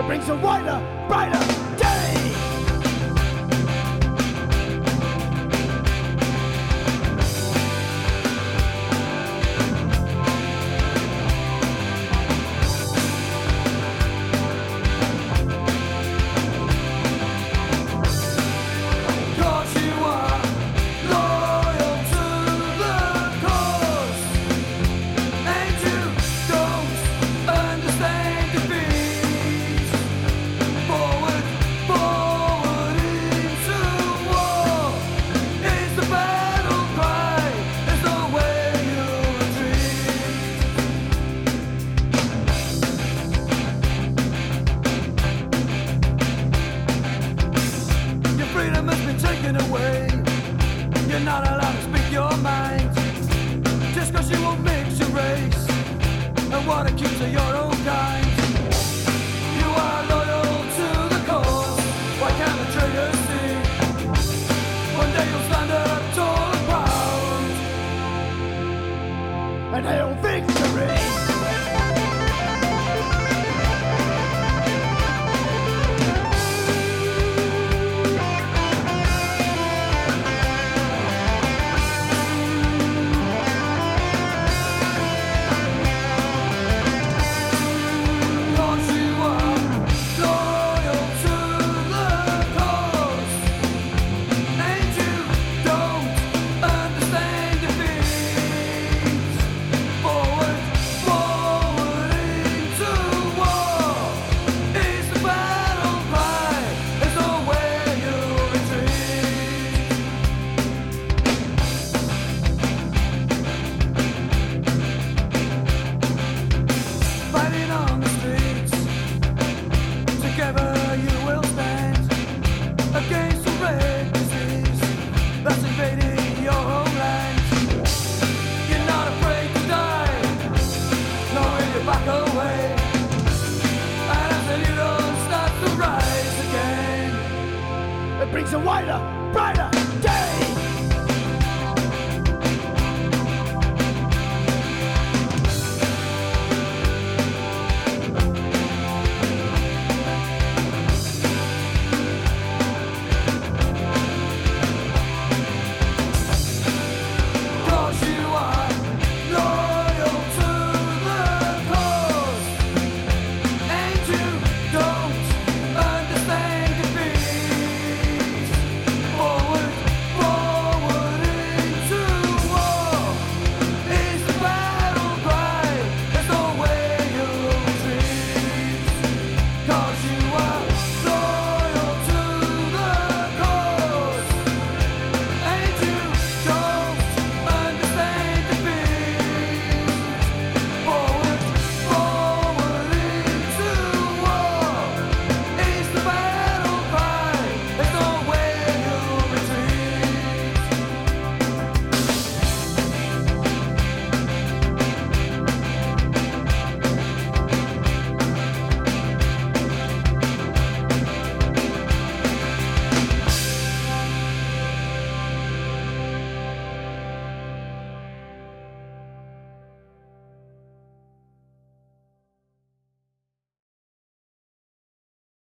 that brings a wider, brighter day. taken away. You're not allowed to speak your mind. Just cause you won't mix your race. And what to your own. brings a wider, brighter day.